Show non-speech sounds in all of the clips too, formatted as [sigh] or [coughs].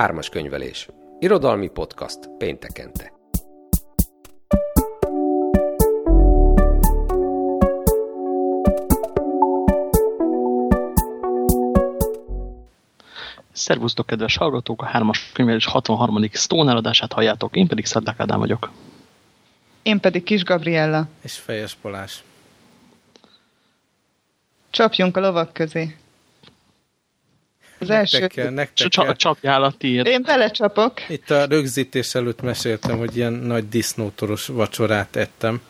Ármas könyvelés. Irodalmi podcast péntekente. Szervusztok, kedves hallgatók! A hármas könyvelés 63. Stone eladását halljátok, én pedig Szedlák Ádám vagyok. Én pedig Kis Gabriella. És Fejes Polás. Csapjunk a lovak közé. Az nektek első... Kell, nektek kell. Csapjál a tiéd. Én belecsapok. Itt a rögzítés előtt meséltem, hogy ilyen nagy disznótoros vacsorát ettem,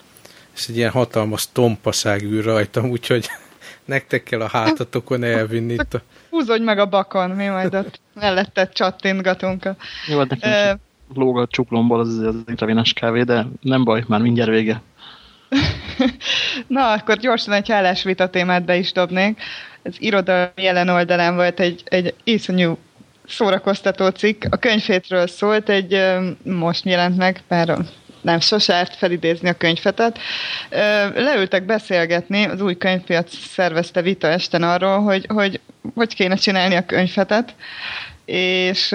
és egy ilyen hatalmas tompaság ül rajtam, úgyhogy [laughs] nektek kell a hátatokon elvinni itt a... Húzodj meg a bakon, mi majd ott melletted csattintgatunk. A... Jó, nekem uh, lóg a csuklomból az, az intravénás kávé, de nem baj, már mindjárt vége. [laughs] Na, akkor gyorsan egy hálásvita témát be is dobnék. Az irodalmi jelen oldalán volt egy, egy iszonyú szórakoztató cikk. A könyvhétről szólt, egy most jelent meg, pár nem sosárt felidézni a könyvfetet. Leültek beszélgetni, az új könyvpiac szervezte vita esten arról, hogy hogy, hogy kéne csinálni a könyvfetet, és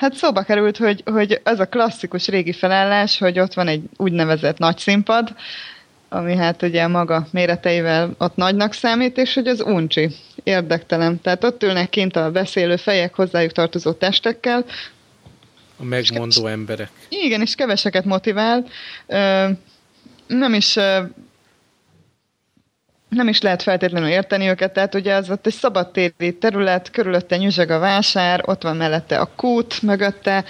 Hát szóba került, hogy, hogy az a klasszikus régi felállás, hogy ott van egy úgynevezett nagy színpad, ami hát ugye maga méreteivel ott nagynak számít, és hogy az uncsi, érdektelen. Tehát ott ülnek kint a beszélő fejek hozzájuk tartozó testekkel. A megmondó emberek. Igen, és keveseket motivál. Nem is nem is lehet feltétlenül érteni őket, tehát ugye az ott egy szabadtéri terület, körülötte nyüzseg a vásár, ott van mellette a kút mögötte,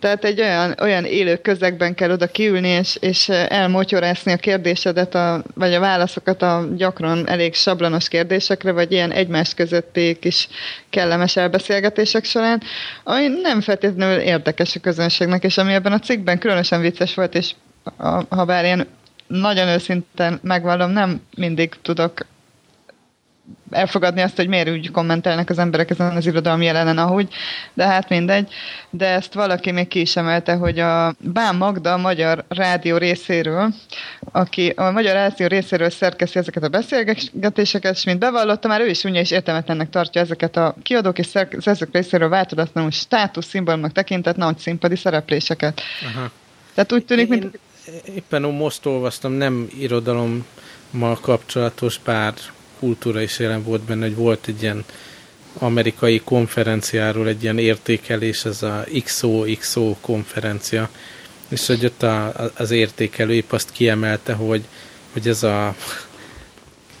tehát egy olyan, olyan élő közegben kell oda kiülni, és, és elmotyorászni a kérdésedet, a, vagy a válaszokat a gyakran elég sablonos kérdésekre, vagy ilyen egymás közötti kis kellemes elbeszélgetések során, ami nem feltétlenül érdekes a közönségnek, és ami ebben a cikkben különösen vicces volt, és ha bár én nagyon őszintén megvallom, nem mindig tudok elfogadni azt, hogy miért úgy kommentelnek az emberek ezen az irodalmi jelenen, ahogy, de hát mindegy. De ezt valaki még ki is emelte, hogy a Bán Magda a Magyar Rádió részéről, aki a Magyar Rádió részéről szerkeszi ezeket a beszélgetéseket, és mint bevallotta, már ő is ugye is értelmetlennek tartja ezeket a kiadók és szerzők részéről változatlanul státusz szimbólumnak tekintett nagy színpadi szerepléseket. Aha. Tehát úgy tűnik, Én... mint éppen most olvastam, nem irodalommal kapcsolatos, bár kultúra is jelen volt benne, hogy volt egy ilyen amerikai konferenciáról egy ilyen értékelés, ez a XOXO konferencia, és hogy ott a, az értékelő épp azt kiemelte, hogy, hogy ez a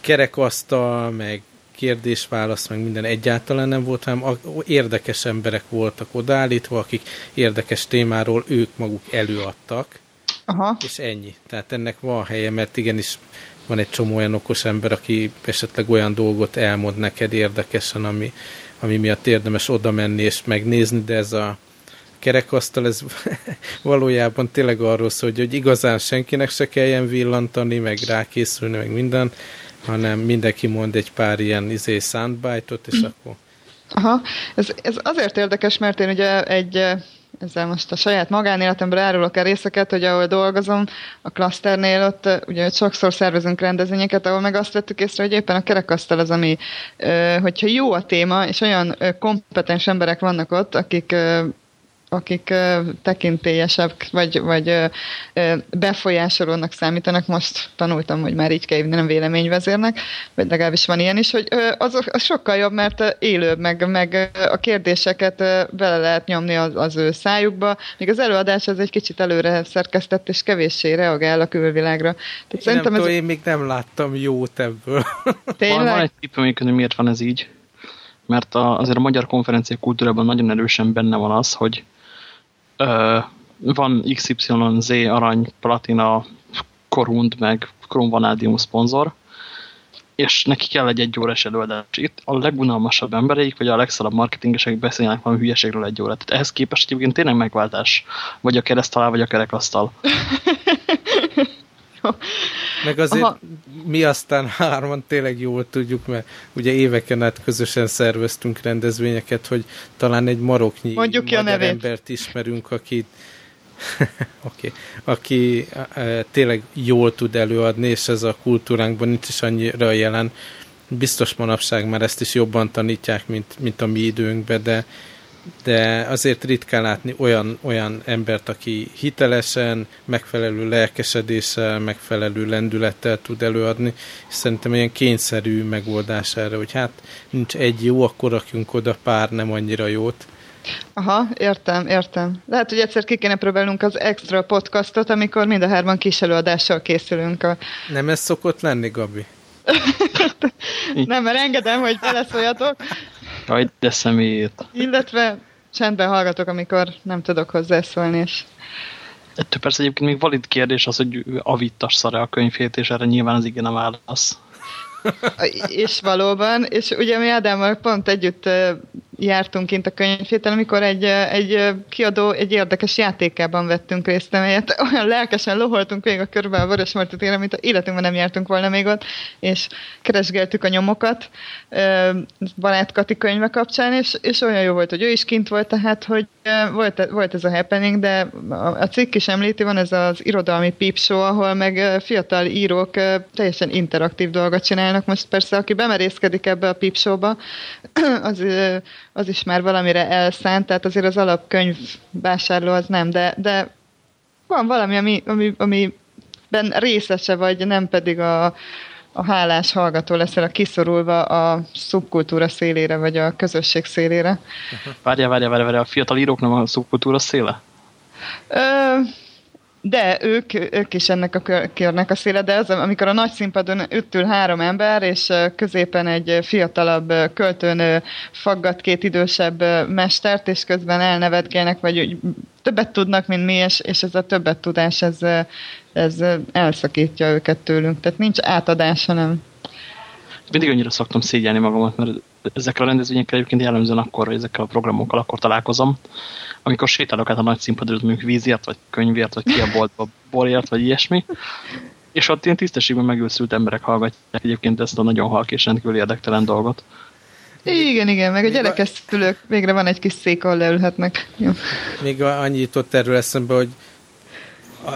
kerekasztal, meg kérdés-válasz, meg minden egyáltalán nem volt, hanem érdekes emberek voltak odállítva, akik érdekes témáról ők maguk előadtak, Aha. és ennyi. Tehát ennek van helye, mert igenis van egy csomó olyan okos ember, aki esetleg olyan dolgot elmond neked érdekesen, ami, ami miatt érdemes oda menni és megnézni, de ez a kerekasztal, ez [laughs] valójában tényleg arról szól, hogy, hogy igazán senkinek se kelljen villantani, meg rákészülni, meg minden, hanem mindenki mond egy pár ilyen izé soundbite-ot, és mm. akkor... Aha, ez, ez azért érdekes, mert én ugye egy ezzel most a saját magánéletemben árulok el részeket, hogy ahol dolgozom, a klaszternél ott ugye sokszor szervezünk rendezvényeket, ahol meg azt vettük észre, hogy éppen a kerekasztal az, ami, hogyha jó a téma, és olyan kompetens emberek vannak ott, akik akik tekintélyesebb, vagy, vagy befolyásolónak számítanak. Most tanultam, hogy már így kell hívni, nem véleményvezérnek, vagy legalábbis van ilyen is, hogy az, az sokkal jobb, mert élőbb, meg, meg a kérdéseket bele lehet nyomni az, az ő szájukba, míg az előadás az egy kicsit előre szerkesztett, és kevéssé reagál a külvilágra. Tehát én, nem tudom, ez... én még nem láttam jót ebből. [laughs] Tényleg? Van, van egy tippem, hogy miért van ez így mert a, azért a magyar konferencia kultúrában nagyon erősen benne van az, hogy ö, van XYZ arany, platina, korund, meg kromvanádium szponzor, és neki kell egy egy órás előadás. Itt a legunalmasabb embereik, vagy a legszalabb marketingesek beszélnek valami hülyeségről egy órát. Tehát ehhez képest egyébként tényleg megváltás. Vagy a keresztalá, vagy a kerekasztal. [laughs] Meg azért Aha. mi aztán [laughs] hárman tényleg jól tudjuk, mert ugye éveken át közösen szerveztünk rendezvényeket, hogy talán egy maroknyi Mondjuk magyar embert ismerünk, akit okay. aki [laughs] e, tényleg jól tud előadni, és ez a kultúránkban nincs is annyira jelen. Biztos manapság már ezt is jobban tanítják, mint, mint a mi időnkben, de de azért ritkán látni olyan, olyan embert, aki hitelesen, megfelelő lelkesedéssel, megfelelő lendülettel tud előadni, és szerintem ilyen kényszerű megoldás erre, hogy hát nincs egy jó, akkor rakjunk oda pár nem annyira jót. Aha, értem, értem. Lehet, hogy egyszer ki kéne próbálnunk az extra podcastot, amikor mind a hárman kis előadással készülünk. A... Nem ez szokott lenni, Gabi? [laughs] nem, mert engedem, hogy beleszóljatok. Jaj, de szemét. Illetve csendben hallgatok, amikor nem tudok hozzászólni, és... Ettől persze egyébként még valid kérdés az, hogy avittas szar a könyvét, és erre nyilván az igen a válasz. [laughs] és valóban, és ugye mi Ádámmal pont együtt jártunk kint a könyvhéten, amikor egy, egy kiadó egy érdekes játékában vettünk részt, amelyet [laughs] olyan lelkesen loholtunk még a körbe a Vörösmarty téren, mint a életünkben nem jártunk volna még ott, és keresgéltük a nyomokat Balát Kati könyve kapcsán, és, és olyan jó volt, hogy ő is kint volt, tehát, hogy volt, volt ez a happening, de a cikk is említi, van ez az irodalmi show, ahol meg fiatal írók teljesen interaktív dolgot csinálnak. Most persze, aki bemerészkedik ebbe a peep show-ba, [clears throat] az az is már valamire elszánt, tehát azért az alapkönyv vásárló az nem, de, de van valami, ami, ami, amiben részese vagy, nem pedig a, a hálás hallgató leszel a kiszorulva a szubkultúra szélére, vagy a közösség szélére. Várja, várja, várja, várja, a fiatal írók nem a szubkultúra széle? Ö, de ők, ők is ennek a körnek a széle, de az, amikor a nagy színpadon ül három ember, és középen egy fiatalabb költőnő faggat két idősebb mestert, és közben elnevetgélnek, vagy többet tudnak, mint mi, és, és ez a többet tudás, ez, ez elszakítja őket tőlünk. Tehát nincs átadás, hanem mindig annyira szoktam szégyelni magamat, mert ezekkel a rendezvényekkel egyébként jellemzően akkor, hogy ezekkel a programokkal akkor találkozom, amikor sétálok át a nagy színpadra, mondjuk vízért, vagy könyvért, vagy ki a boltba borért, vagy ilyesmi, és ott ilyen tisztességben megőszült emberek hallgatják egyébként ezt a nagyon halk és rendkívül érdektelen dolgot. Igen, igen, meg a gyerekesztülők végre van egy kis szék, ahol leülhetnek. Jó. Még annyit ott erről eszembe, hogy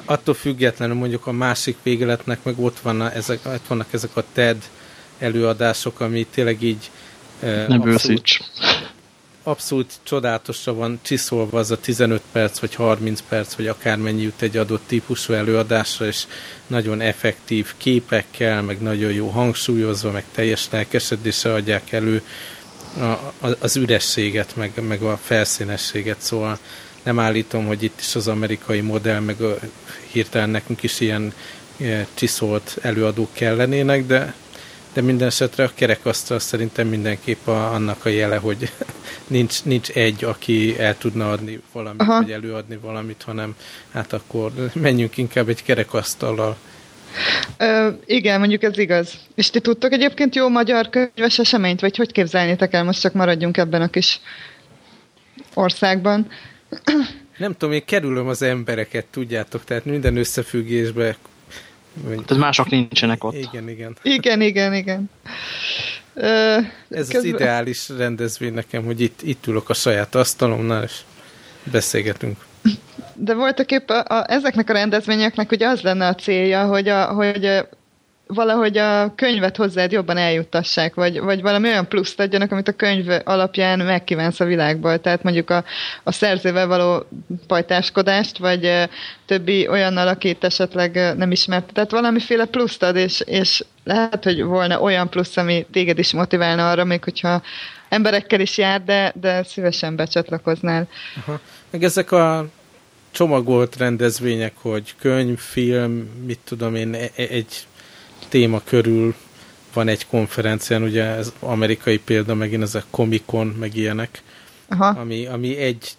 attól függetlenül mondjuk a másik végeletnek meg ott, van a, ezek, ott vannak ezek a TED előadások, ami tényleg így nem abszolút, abszolút csodálatosra van csiszolva az a 15 perc, vagy 30 perc, vagy akármennyi jut egy adott típusú előadásra, és nagyon effektív képekkel, meg nagyon jó hangsúlyozva, meg teljes lelkesedéssel adják elő a, az ürességet, meg, meg a felszínességet, szóval nem állítom, hogy itt is az amerikai modell, meg a, hirtelen nekünk is ilyen, ilyen csiszolt előadók kellenének, de de minden esetre a kerekasztal szerintem mindenképp a, annak a jele, hogy [laughs] nincs, nincs egy, aki el tudna adni valamit, Aha. vagy előadni valamit, hanem hát akkor menjünk inkább egy kerekasztallal. Ö, igen, mondjuk ez igaz. És ti tudtok egyébként jó magyar könyves eseményt, vagy hogy képzelnétek el, most csak maradjunk ebben a kis országban. Nem tudom, én kerülöm az embereket, tudjátok, tehát minden összefüggésbe tehát mások nincsenek ott. Igen, igen. Igen, igen, igen. Ö, Ez közben... az ideális rendezvény nekem, hogy itt, itt ülök a saját asztalomnál, és beszélgetünk. De voltak épp a, a, ezeknek a rendezvényeknek ugye az lenne a célja, hogy, a, hogy valahogy a könyvet hozzád jobban eljuttassák, vagy, vagy valami olyan pluszt adjanak, amit a könyv alapján megkívánsz a világból. Tehát mondjuk a, a szerzővel való pajtáskodást, vagy többi olyannal, akit esetleg nem ismert. Tehát valamiféle pluszt ad, és, és lehet, hogy volna olyan plusz, ami téged is motiválna arra, még hogyha emberekkel is jár, de, de szívesen becsatlakoznál. Aha. Meg ezek a csomagolt rendezvények, hogy könyv, film, mit tudom én, e, e, egy téma körül van egy konferencián, ugye ez amerikai példa, megint ez a Comic-Con, meg ilyenek, Aha. Ami, ami egy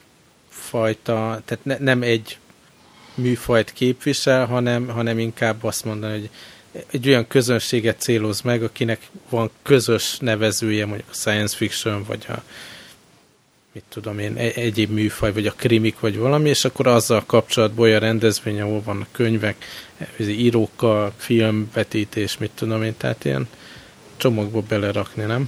fajta, tehát ne, nem egy műfajt képvisel, hanem, hanem inkább azt mondani, hogy egy olyan közönséget céloz meg, akinek van közös nevezője, mondjuk a science fiction, vagy a mit tudom én, e-, egyéb műfaj, vagy a krimik, vagy valami, és akkor azzal kapcsolatban olyan rendezvény, ahol vannak könyvek, írókkal, filmvetítés, mit tudom én, tehát ilyen csomagba belerakni, nem?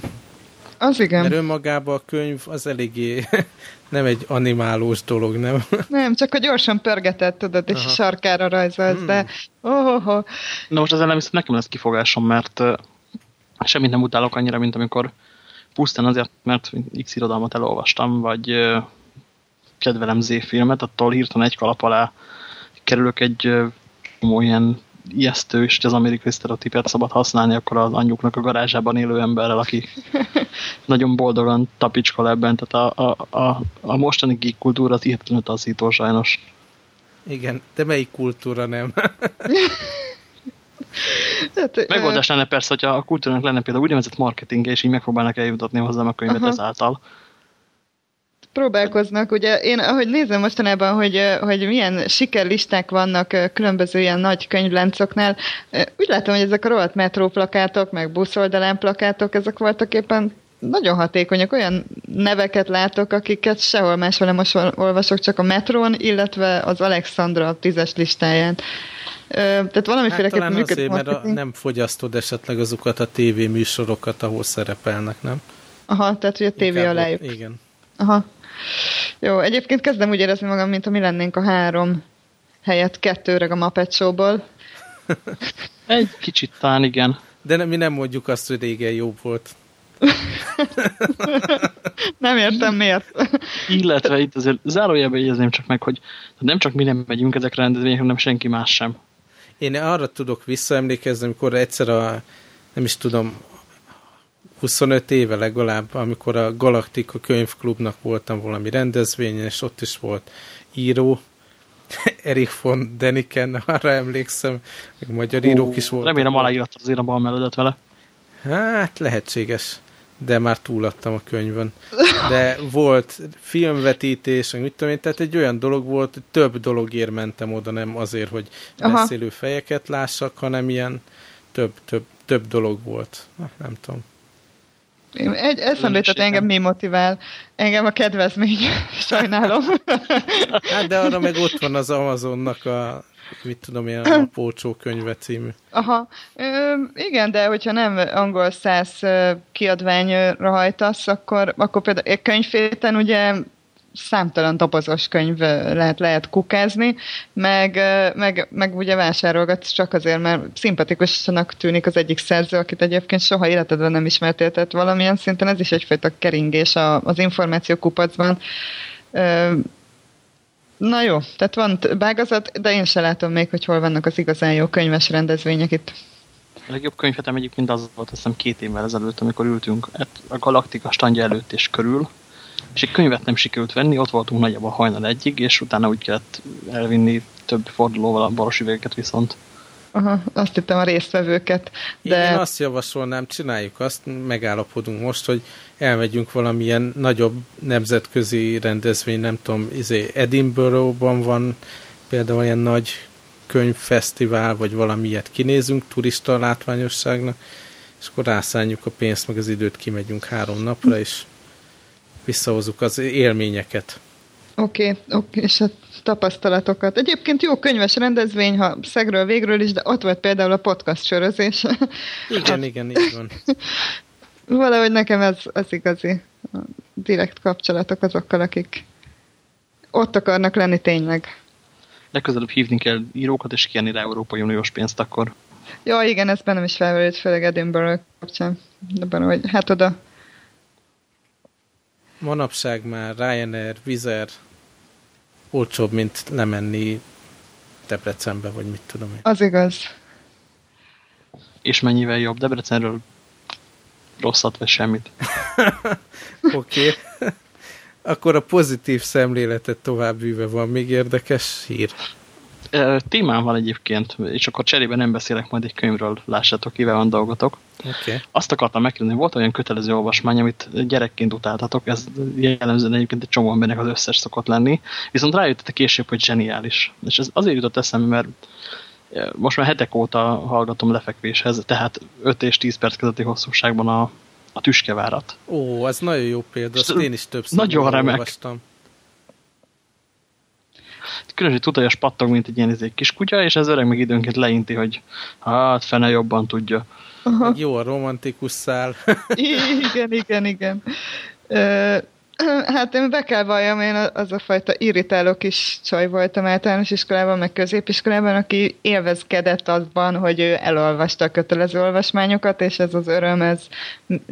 Az igen. Mert önmagában a könyv az eléggé [laughs] nem egy animálós dolog, nem? [laughs] Nem, csak hogy gyorsan pörgetett, tudod, és Aha. sarkára rajzolsz, hmm. de oh, oh, oh. Na most ezzel nem hiszem, nekem lesz kifogásom, mert uh, semmit nem utálok annyira, mint amikor pusztán azért, mert X irodalmat elolvastam, vagy kedvelem Z filmet, attól hirtelen egy kalap alá kerülök egy olyan ijesztő, és az amerikai sztereotípiát szabad használni, akkor az anyjuknak a garázsában élő emberrel, aki [laughs] nagyon boldogan tapicskol ebben. Tehát a, a, a, a mostani geek kultúra az hihetetlenül taszító sajnos. Igen, de melyik kultúra nem? [laughs] Hát, Megoldás lenne persze, hogyha a kultúrának lenne például úgynevezett marketing, és így megpróbálnak eljutatni hozzám a könyvet Aha. ezáltal próbálkoznak, ugye én ahogy nézem mostanában, hogy, hogy milyen sikerlisták vannak különböző ilyen nagy könyvláncoknál, úgy látom, hogy ezek a rohadt metróplakátok, meg buszoldalán plakátok, ezek voltak éppen nagyon hatékonyak, olyan neveket látok, akiket sehol máshol nem olvasok, csak a metrón, illetve az Alexandra tízes listáján. Tehát valamiféleképpen hát működik. Azért, mert a, nem fogyasztod esetleg azokat a tévéműsorokat, ahol szerepelnek, nem? Aha, tehát hogy a tévé alájuk. Igen. Aha. Jó, egyébként kezdem úgy érezni magam, mint ha mi lennénk a három helyett kettőre a Muppet Show-ból. [laughs] Egy kicsit talán igen. De nem, mi nem mondjuk azt, hogy régen jobb volt. [laughs] nem értem miért. Illetve itt azért zárójelben jegyezném csak meg, hogy nem csak mi nem megyünk ezekre rendezvényekre, hanem senki más sem. Én arra tudok visszaemlékezni, amikor egyszer a, nem is tudom, 25 éve legalább, amikor a Galaktika könyvklubnak voltam valami rendezvényen, és ott is volt író, [laughs] Erik von Deniken, arra emlékszem, meg magyar írók is voltak. Remélem aláírattad azért a bal mellődet vele. Hát lehetséges, de már túladtam a könyvön. De volt filmvetítés, mit tudom én, tehát egy olyan dolog volt, hogy több dologért mentem oda, nem azért, hogy Aha. beszélő fejeket lássak, hanem ilyen több, több, több dolog volt. Nem tudom. Egy, eszembe jutott, engem mi motivál. Engem a kedvezmény, [laughs] sajnálom. Hát de arra meg ott van az Amazonnak a mit tudom én, a Pócsó könyve című. Aha, Ö, igen, de hogyha nem angol száz kiadványra hajtasz, akkor, akkor például könyvféten ugye számtalan dobozos könyv lehet, lehet kukázni, meg, meg, meg ugye vásárolgatsz csak azért, mert szimpatikusnak tűnik az egyik szerző, akit egyébként soha életedben nem ismertél, tehát valamilyen szinten ez is egyfajta keringés az információ kupacban. Na jó, tehát van bágazat, de én se látom még, hogy hol vannak az igazán jó könyves rendezvények itt. A legjobb könyvetem egyébként az volt, azt hiszem két évvel ezelőtt, amikor ültünk a Galaktika standja előtt és körül, és egy könyvet nem sikerült venni, ott voltunk nagyjából hajnal egyig, és utána úgy kellett elvinni több fordulóval a baros üvegeket viszont. Aha, azt hittem a résztvevőket. De... Én azt javasolnám, csináljuk azt, megállapodunk most, hogy elmegyünk valamilyen nagyobb nemzetközi rendezvény, nem tudom, izé Edinburgh-ban van például olyan nagy könyvfesztivál, vagy valami ilyet kinézünk turista látványosságnak, és akkor rászálljuk a pénzt, meg az időt, kimegyünk három napra, és visszahozzuk az élményeket. Oké, okay, okay, és a tapasztalatokat. Egyébként jó könyves rendezvény, ha szegről végről is, de ott volt például a podcast sörözés. Igen, igen, így van. [laughs] Valahogy nekem ez az igazi a direkt kapcsolatok azokkal, akik ott akarnak lenni tényleg. Legközelebb hívni kell írókat, és kérni rá Európai Uniós pénzt akkor. Jó, igen, ez bennem is felmerült, főleg Edinburgh kapcsán. De hogy hát oda manapság már Ryanair, Vizer olcsóbb, mint lemenni Debrecenbe, vagy mit tudom én. Az igaz. És mennyivel jobb? Debrecenről rosszat, vagy semmit. [laughs] Oké. Akkor a pozitív szemléletet tovább van még érdekes hír témám van egyébként, és akkor cserébe nem beszélek majd egy könyvről, lássátok, kivel van dolgotok. Okay. Azt akartam megkérdezni, volt olyan kötelező olvasmány, amit gyerekként utáltatok, ez jellemzően egyébként egy csomó embernek az összes szokott lenni, viszont rájöttetek később, hogy zseniális. És ez azért jutott eszembe, mert most már hetek óta hallgatom lefekvéshez, tehát 5 és 10 perc közötti hosszúságban a, a tüskevárat. Ó, ez nagyon jó példa, azt én is többször nagyon remek. olvastam különösen tutajas pattog, mint egy ilyen egy kis kutya, és az öreg meg időnként leinti, hogy hát fene jobban tudja. Aha. Jó a romantikus szál. [laughs] igen, igen, igen. Ö, [clears throat] Hát én be kell valljam, én az a fajta irritáló kis csaj voltam általános iskolában, meg középiskolában, aki élvezkedett azban, hogy ő elolvasta a kötelező olvasmányokat, és ez az öröm, ez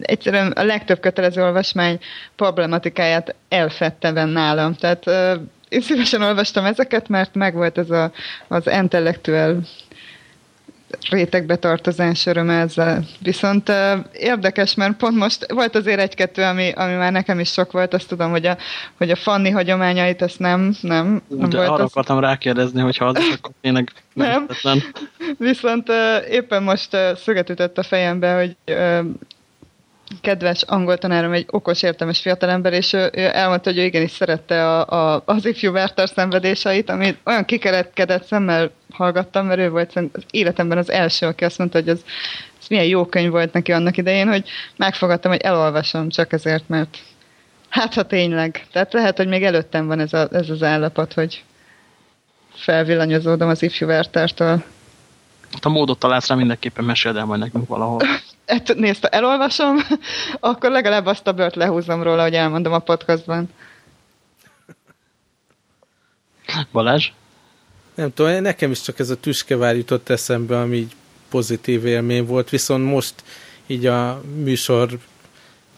egyszerűen a legtöbb kötelező olvasmány problematikáját elfette nálam. Tehát én szívesen olvastam ezeket, mert megvolt ez a, az intellektuál rétegbetartozás öröm ezzel. Viszont uh, érdekes, mert pont most volt azért egy-kettő, ami, ami már nekem is sok volt, azt tudom, hogy a, hogy a Fanni hagyományait ezt nem, nem, nem De volt. arra az... akartam rákérdezni, hogy ha az is, akkor tényleg [laughs] nem. nem. Viszont uh, éppen most uh, szöget ütött a fejembe, hogy uh, kedves angol tanárom egy okos, értelmes fiatalember, és ő, ő elmondta, hogy ő igenis szerette a, a, az ifjú Werther szenvedéseit, ami olyan kikerekedett szemmel hallgattam, mert ő volt az életemben az első, aki azt mondta, hogy ez, ez milyen jó könyv volt neki annak idején, hogy megfogadtam, hogy elolvasom csak ezért, mert hát ha tényleg. Tehát lehet, hogy még előttem van ez, a, ez az állapot, hogy felvillanyozódom az ifjú Werthertől. Hát a módot találsz rá, mindenképpen meséld el majd nekünk valahol. [laughs] Hát nézd, ha elolvasom, [laughs] akkor legalább azt a bört lehúzom róla, hogy elmondom a podcastban. Balázs? Nem tudom, nekem is csak ez a tüskevár jutott eszembe, ami így pozitív élmény volt, viszont most így a műsor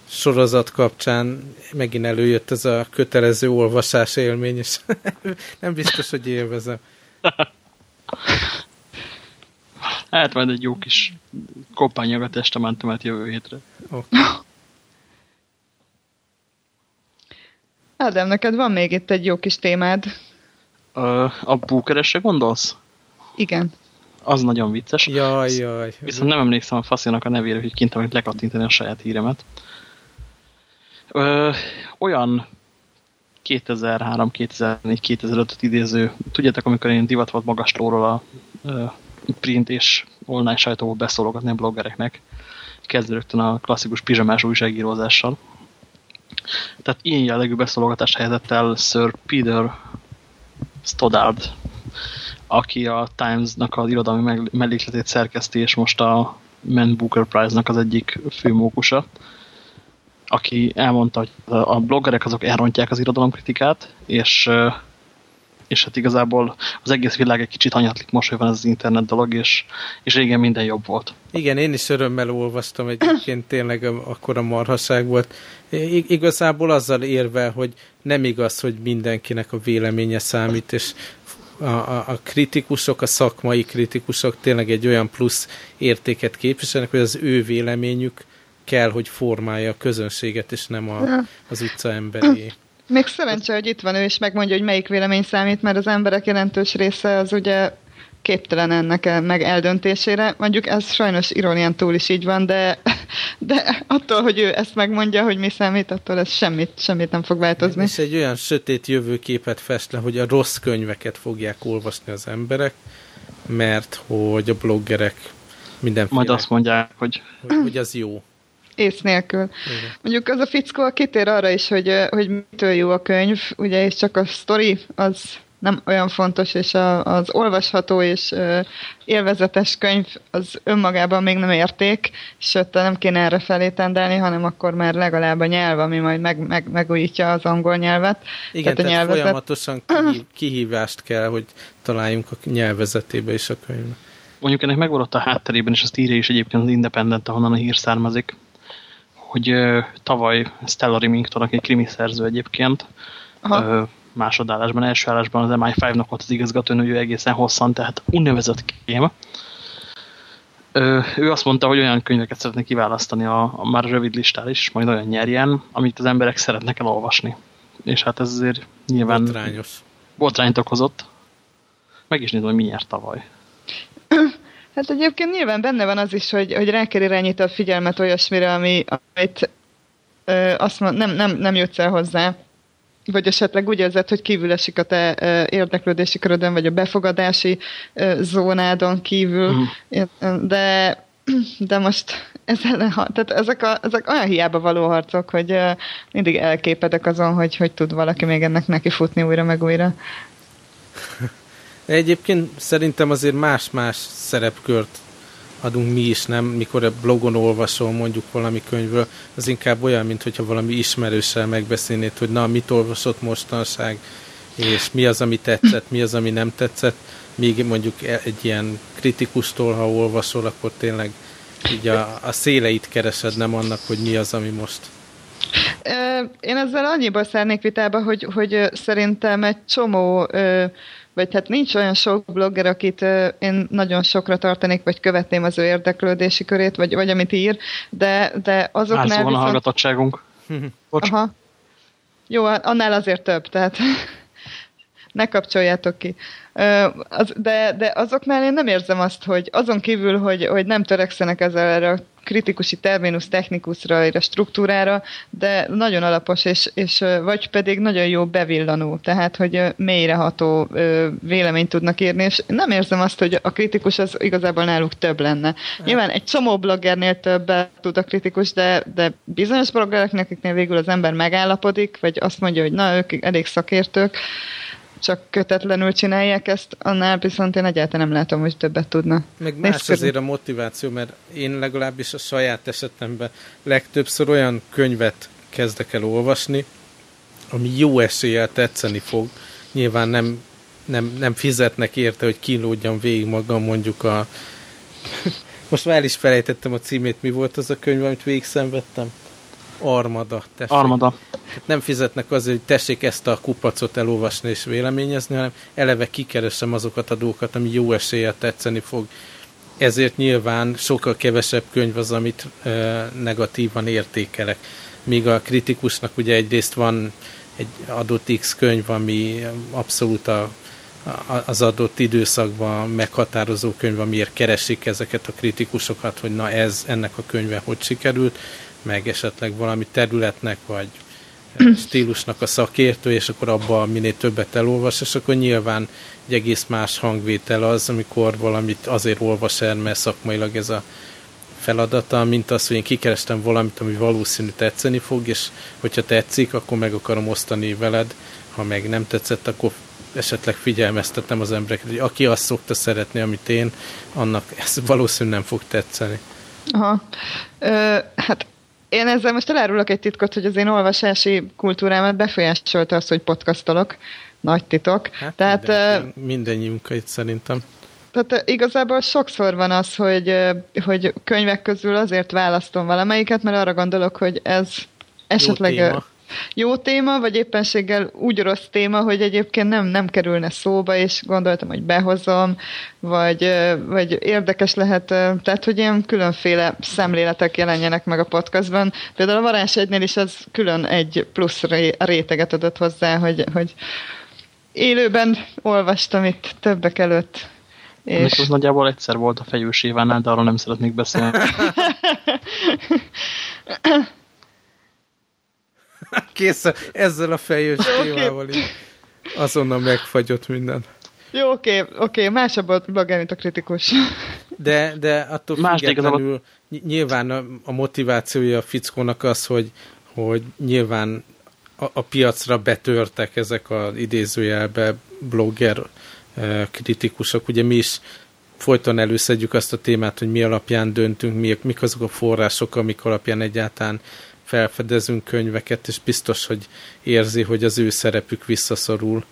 sorozat kapcsán megint előjött ez a kötelező olvasás élmény, és [laughs] nem biztos, hogy élvezem. [laughs] Hát majd egy jó kis koppányag a testamentumát jövő hétre. Okay. [laughs] Ádám, neked van még itt egy jó kis témád. A búkeresre gondolsz? Igen. Az nagyon vicces. Jaj, jaj. Viszont nem emlékszem a faszinak a nevére, hogy kint amit lekattintani a saját híremet. Ö, olyan 2003, 2004, 2005 idéző, tudjátok, amikor én divat volt magas tóról a ö, print és online sajtóból beszólogatni a bloggereknek, kezdve a klasszikus pizsamás újságírózással. Tehát ilyen jellegű beszólogatást helyezett el Sir Peter Stoddard, aki a Times-nak az irodalmi mellékletét szerkeszti, és most a Man Booker Prize-nak az egyik főmókusa, aki elmondta, hogy a bloggerek azok elrontják az irodalomkritikát, és, és hát igazából az egész világ egy kicsit hanyatlik most, hogy van ez az internet dolog, és, és régen minden jobb volt. Igen, én is örömmel olvastam egyébként, tényleg akkor a marhaság volt. I igazából azzal érve, hogy nem igaz, hogy mindenkinek a véleménye számít, és a, a, a kritikusok, a szakmai kritikusok tényleg egy olyan plusz értéket képviselnek, hogy az ő véleményük kell, hogy formálja a közönséget, és nem a, az utca emberé. Még szerencsé, hogy itt van ő, és megmondja, hogy melyik vélemény számít, mert az emberek jelentős része az ugye képtelen ennek meg eldöntésére. Mondjuk ez sajnos irónián túl is így van, de, de attól, hogy ő ezt megmondja, hogy mi számít, attól ez semmit, semmit nem fog változni. És egy olyan sötét jövőképet fest le, hogy a rossz könyveket fogják olvasni az emberek, mert hogy a bloggerek mindenféle... Majd azt mondják, hogy... Hogy, hogy az jó. Ész nélkül. Igen. Mondjuk az a fickó kitér arra is, hogy, hogy mitől jó a könyv, ugye, és csak a sztori az nem olyan fontos, és a, az olvasható és ö, élvezetes könyv az önmagában még nem érték, sőt, nem kéne erre felé tendelni, hanem akkor már legalább a nyelv, ami majd meg, meg, megújítja az angol nyelvet. Igen, tehát, a tehát folyamatosan [clears throat] kihívást kell, hogy találjunk a nyelvezetébe is a könyvnek. Mondjuk ennek megvolt a hátterében, és azt írja is egyébként az Independent, ahonnan a hír származik, hogy tavaly Stella Remington, aki krimi szerző egyébként, Aha másodállásban, első állásban az MI5-nak volt az igazgatónője egészen hosszan, tehát úgynevezett kém. Ő azt mondta, hogy olyan könyveket szeretne kiválasztani a, a már rövid listára is, majd olyan nyerjen, amit az emberek szeretnek elolvasni. És hát ez azért nyilván Botrányos. botrányt okozott. Meg is nézem, hogy mi nyert tavaly. [clears throat] Hát egyébként nyilván benne van az is, hogy, hogy rá kell irányítani a figyelmet olyasmire, ami, amit ö, azt mond, nem, nem, nem jutsz el hozzá vagy esetleg úgy érzed, hogy kívül esik a te érdeklődési körödön, vagy a befogadási zónádon kívül, mm. de de most ezzel, tehát ezek, a, ezek olyan hiába való harcok, hogy mindig elképedek azon, hogy hogy tud valaki még ennek neki futni újra meg újra. [laughs] Egyébként szerintem azért más-más szerepkört adunk mi is, nem? Mikor a blogon olvasol mondjuk valami könyvről, az inkább olyan, mint hogyha valami ismerőssel megbeszélnéd, hogy na, mit olvasott mostanság, és mi az, ami tetszett, mi az, ami nem tetszett, míg mondjuk e- egy ilyen kritikustól, ha olvasol, akkor tényleg így a, a széleit keresed, nem annak, hogy mi az, ami most. Én ezzel annyiba szernék vitába, hogy, hogy szerintem egy csomó, vagy hát nincs olyan sok blogger, akit én nagyon sokra tartanék, vagy követném az ő érdeklődési körét, vagy, vagy amit ír, de, de azoknál viszont... van a hallgatottságunk. [laughs] Aha. Jó, annál azért több, tehát [laughs] ne kapcsoljátok ki. De, de azoknál én nem érzem azt, hogy azon kívül, hogy, hogy nem törekszenek ezzel erre a kritikusi terminus technikusra, a struktúrára, de nagyon alapos, és, és vagy pedig nagyon jó bevillanó, tehát, hogy mélyreható véleményt tudnak írni, és nem érzem azt, hogy a kritikus az igazából náluk több lenne. Nyilván egy csomó bloggernél több tud a kritikus, de, de bizonyos bloggereknek, akiknél végül az ember megállapodik, vagy azt mondja, hogy na, ők elég szakértők, csak kötetlenül csinálják ezt, annál viszont én egyáltalán nem látom, hogy többet tudna. Meg más Nézd azért a motiváció, mert én legalábbis a saját esetemben legtöbbször olyan könyvet kezdek el olvasni, ami jó eséllyel tetszeni fog. Nyilván nem, nem, nem fizetnek érte, hogy kínlódjam végig magam mondjuk a... [laughs] Most már el is felejtettem a címét, mi volt az a könyv, amit végig szenvedtem? Armada. Tessék. Armada. Nem fizetnek azért, hogy tessék ezt a kupacot elolvasni és véleményezni, hanem eleve kikeresem azokat a dolgokat, ami jó eséllyel tetszeni fog. Ezért nyilván sokkal kevesebb könyv az, amit e, negatívan értékelek. Míg a kritikusnak ugye egyrészt van egy adott X könyv, ami abszolút a, a, az adott időszakban meghatározó könyv, amiért keresik ezeket a kritikusokat, hogy na ez, ennek a könyve hogy sikerült, meg esetleg valami területnek, vagy stílusnak a szakértő, és akkor abban minél többet elolvas, és akkor nyilván egy egész más hangvétel az, amikor valamit azért olvas el, mert szakmailag ez a feladata, mint az, hogy én kikerestem valamit, ami valószínű tetszeni fog, és hogyha tetszik, akkor meg akarom osztani veled, ha meg nem tetszett, akkor esetleg figyelmeztetem az embereket, hogy aki azt szokta szeretni, amit én, annak ez valószínűleg nem fog tetszeni. Aha. Ö, hát én ezzel most elárulok egy titkot, hogy az én olvasási kultúrámat befolyásolta az, hogy podcastolok. Nagy titok. Hát Tehát, minden, mindennyiunk itt szerintem. Tehát igazából sokszor van az, hogy, hogy könyvek közül azért választom valamelyiket, mert arra gondolok, hogy ez esetleg Jó téma vagy éppenséggel úgy rossz téma, hogy egyébként nem, nem kerülne szóba, és gondoltam, hogy behozom, vagy, vagy érdekes lehet, tehát hogy ilyen különféle szemléletek jelenjenek meg a podcastban. Például a Varázs egynél is az külön egy plusz réteget adott hozzá, hogy, hogy élőben olvastam itt többek előtt. És... az nagyjából egyszer volt a fejős Évánál, de arról nem szeretnék beszélni. [laughs] [laughs] Kész, ezzel a fejős témával is. Azonnal megfagyott minden. Jó, oké, okay, oké, okay. másabb a blogger, mint a kritikus. De, de attól Más függetlenül a... nyilván a, a motivációja a fickónak az, hogy, hogy nyilván a, a piacra betörtek ezek az idézőjelbe blogger eh, kritikusok. Ugye mi is folyton előszedjük azt a témát, hogy mi alapján döntünk, mi, mik azok a források, amik alapján egyáltalán felfedezünk könyveket, és biztos, hogy érzi, hogy az ő szerepük visszaszorul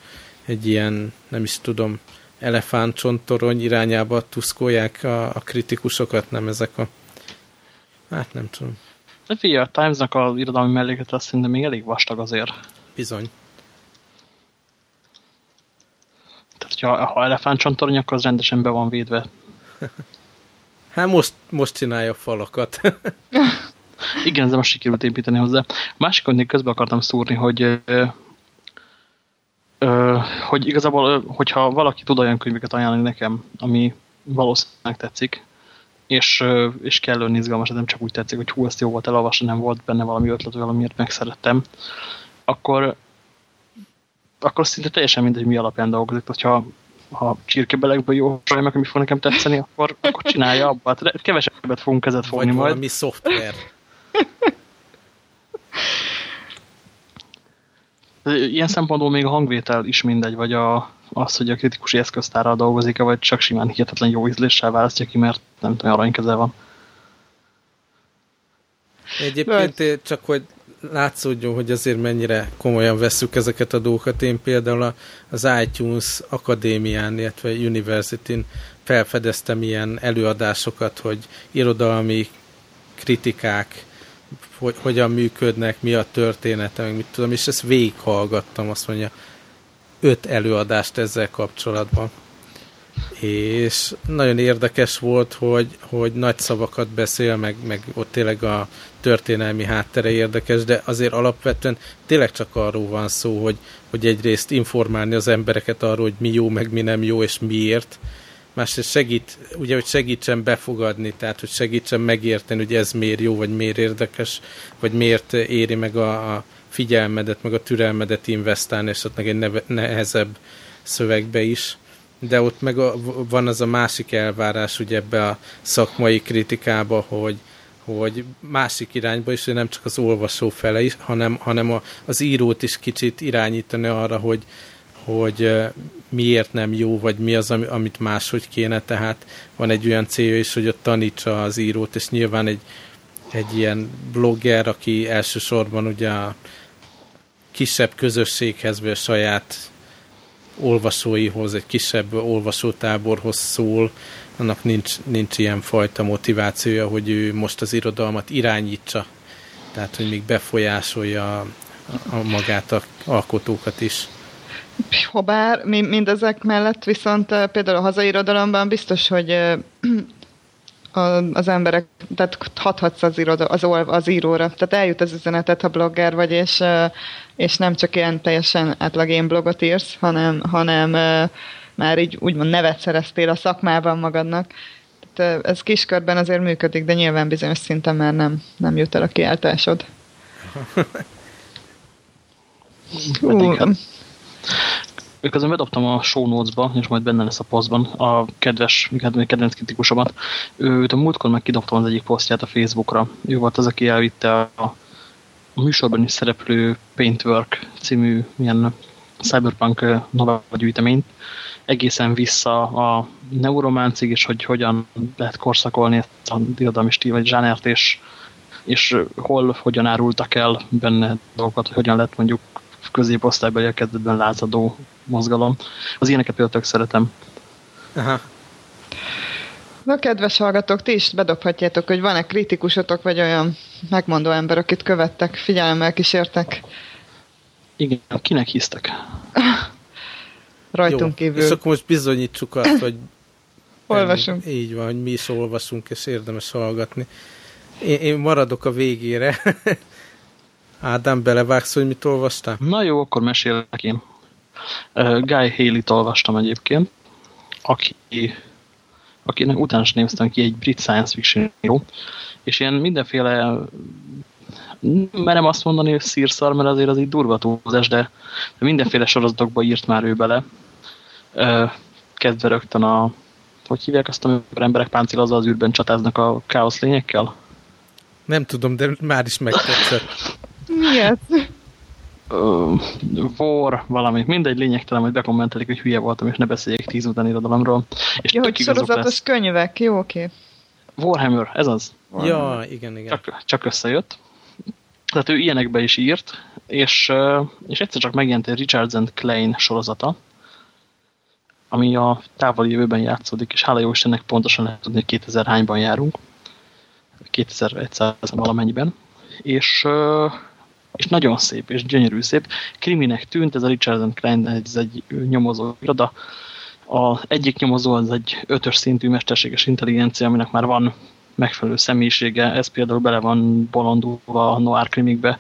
egy ilyen, nem is tudom, elefántcsontorony irányába tuszkolják a, a kritikusokat, nem ezek a... Hát nem tudom. De figyelj, a Times-nak a irodalmi melléket azt szerintem még elég vastag azért. Bizony. Tehát, hogyha, ha elefántcsontorony, akkor az rendesen be van védve. [laughs] Hát most, most csinálja falakat. [laughs] Igen, ez most sikerült építeni hozzá. A másik, amit közben akartam szúrni, hogy ö, ö, hogy igazából, hogyha valaki tud olyan könyveket ajánlani nekem, ami valószínűleg tetszik, és, és kellően izgalmas, nem csak úgy tetszik, hogy hú, ezt jó volt elolvasni, nem volt benne valami ötlet, valamiért megszerettem, akkor, akkor szinte teljesen mindegy, mi alapján dolgozik. Hogyha ha csirkebelekből jó meg, ami fog nekem tetszeni, akkor, akkor csinálja abba. Hát kevesebbet fogunk kezet fogni Vagy majd. valami szoftver. Ilyen szempontból még a hangvétel is mindegy, vagy a, az, hogy a kritikus eszköztárral dolgozik-e, vagy csak simán hihetetlen jó ízléssel választja ki, mert nem tudom, aranykezel van. Egyébként csak, hogy látszódjon, hogy azért mennyire komolyan vesszük ezeket a dolgokat. Én például az iTunes Akadémián, illetve University-n felfedeztem ilyen előadásokat, hogy irodalmi kritikák, hogy hogyan működnek, mi a története, meg mit tudom, és ezt végighallgattam, azt mondja, öt előadást ezzel kapcsolatban. És nagyon érdekes volt, hogy, hogy nagy szavakat beszél, meg, meg ott tényleg a történelmi háttere érdekes, de azért alapvetően tényleg csak arról van szó, hogy, hogy egyrészt informálni az embereket arról, hogy mi jó, meg mi nem jó, és miért, másrészt segít, ugye, hogy segítsen befogadni, tehát hogy segítsen megérteni, hogy ez miért jó, vagy miért érdekes, vagy miért éri meg a, a figyelmedet, meg a türelmedet investálni, és ott meg egy neve, nehezebb szövegbe is. De ott meg a, van az a másik elvárás, ugye ebbe a szakmai kritikába, hogy, hogy másik irányba is, hogy nem csak az olvasó fele is, hanem, hanem a, az írót is kicsit irányítani arra, hogy, hogy miért nem jó, vagy mi az, amit máshogy kéne, tehát van egy olyan célja is, hogy ott tanítsa az írót, és nyilván egy, egy ilyen blogger, aki elsősorban ugye a kisebb közösséghez, vagy a saját olvasóihoz, egy kisebb olvasótáborhoz szól, annak nincs, nincs ilyen fajta motivációja, hogy ő most az irodalmat irányítsa, tehát hogy még befolyásolja a, a magát a alkotókat is. Habár mindezek mellett viszont eh, például a hazai irodalomban biztos, hogy eh, [clears throat] az emberek, tehát hathatsz az, iroda, az, az íróra, tehát eljut az üzenetet, ha blogger vagy, és, eh, és nem csak ilyen teljesen átlag én blogot írsz, hanem, hanem már így úgymond nevet szereztél a szakmában magadnak. Tehát ez kiskörben azért működik, de nyilván bizonyos szinten már nem, nem jut el a kiáltásod. [laughs] Hú, Közben bedobtam a show notes-ba, és majd benne lesz a posztban a kedves, kedvenc kritikusomat. Őt a múltkor meg kidobtam az egyik posztját a Facebookra. Ő volt az, aki elvitte a, a műsorban is szereplő Paintwork című ilyen cyberpunk gyűjteményt, egészen vissza a neurománcig, és hogy hogyan lehet korszakolni ezt a diadalmi stíl vagy zsánert, és, és hol, hogyan árultak el benne dolgokat, hogy hogyan lett mondjuk középosztálybeli a kezdetben lázadó mozgalom. Az ilyeneket például tök szeretem. Aha. Na, kedves hallgatók, ti is bedobhatjátok, hogy van-e kritikusotok, vagy olyan megmondó ember, akit követtek, figyelemmel kísértek. Igen, kinek hisztek? [laughs] Rajtunk Jó, kívül. És akkor most bizonyítsuk azt, hogy [coughs] olvasunk. Így van, hogy mi is olvasunk, és érdemes hallgatni. Én, én maradok a végére. [laughs] Ádám, belevágsz, hogy mit olvastál? Na jó, akkor mesélek én. Uh, Guy Haley-t olvastam egyébként, aki, akinek utána is néztem ki egy brit science fiction író, és ilyen mindenféle merem azt mondani, hogy szírszar, mert azért az így durva túlzás, de, de mindenféle sorozatokba írt már ő bele. Uh, kezdve rögtön a hogy hívják azt, amikor emberek páncélozva az űrben csatáznak a káosz lényekkel? Nem tudom, de már is megtetszett. [laughs] Miért? Uh, vor, valami, mindegy lényegtelen, hogy bekommentelik, hogy hülye voltam, és ne beszéljék tíz után irodalomról. És ja, hogy sorozatos lesz. könyvek, jó, oké. Okay. Warhammer, ez az. Warhammer. Ja, igen, igen. Csak, csak összejött. Tehát ő ilyenekbe is írt, és, és egyszer csak megjelent egy Richards and Klein sorozata, ami a távoli jövőben játszódik, és hála jó Istennek pontosan lehet tudni, hogy 2000 hányban járunk. 2100 valamennyiben. És és nagyon szép, és gyönyörű szép. Kriminek tűnt, ez a Richard Klein, ez egy nyomozó iroda. A egyik nyomozó az egy ötös szintű mesterséges intelligencia, aminek már van megfelelő személyisége, ez például bele van bolondulva a noir krimikbe,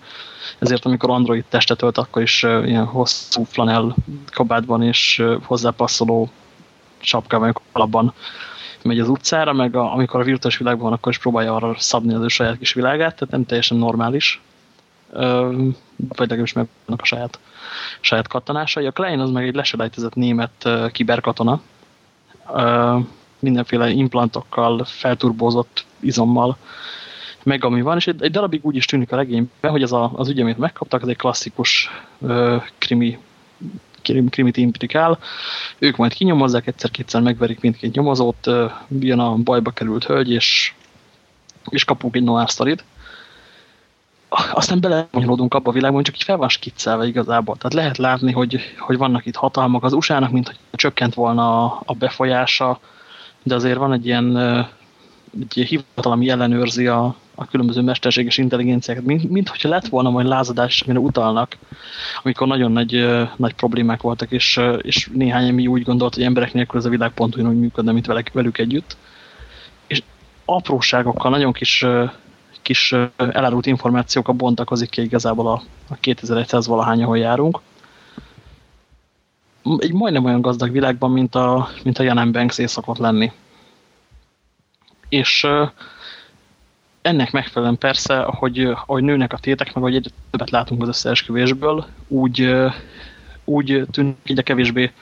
ezért amikor android testet ölt, akkor is ilyen hosszú flanel kabátban és hozzápasszoló sapkában, alapban megy az utcára, meg a, amikor a virtuális világban van, akkor is próbálja arra szabni az ő saját kis világát, tehát nem teljesen normális vagy legalábbis megvannak a saját, saját katonásai. A Klein az meg egy leselejtezett német kiberkatona, mindenféle implantokkal, felturbózott izommal, meg ami van, és egy, egy darabig úgy is tűnik a regényben, hogy ez a, az ügy, amit megkaptak, ez egy klasszikus ö, krimi krimit implikál. Ők majd kinyomozzák, egyszer-kétszer megverik mindkét nyomozót, jön a bajba került hölgy, és, és kapunk egy noir sztorit. Aztán belemonyolódunk abba a világban, csak így fel van skiccelve igazából. Tehát lehet látni, hogy, hogy vannak itt hatalmak az USA-nak, mint hogy csökkent volna a, a befolyása, de azért van egy ilyen egy hivatal, ami ellenőrzi a, a különböző mesterséges intelligenciákat, mint, mint hogyha lett volna majd lázadás, amire utalnak, amikor nagyon nagy, nagy problémák voltak, és, és néhány emi úgy gondolt, hogy emberek nélkül ez a világ pont úgy működne, mint velük, velük együtt. És apróságokkal, nagyon kis, kis elárult információkkal bontakozik ki igazából a, a 2100 valahány, ahol járunk. Egy majdnem olyan gazdag világban, mint a, mint a Jan Banks szokott lenni. És ennek megfelelően persze, ahogy, ahogy nőnek a tétek, meg ahogy egyre többet látunk az összeesküvésből, úgy, úgy tűnik a kevésbé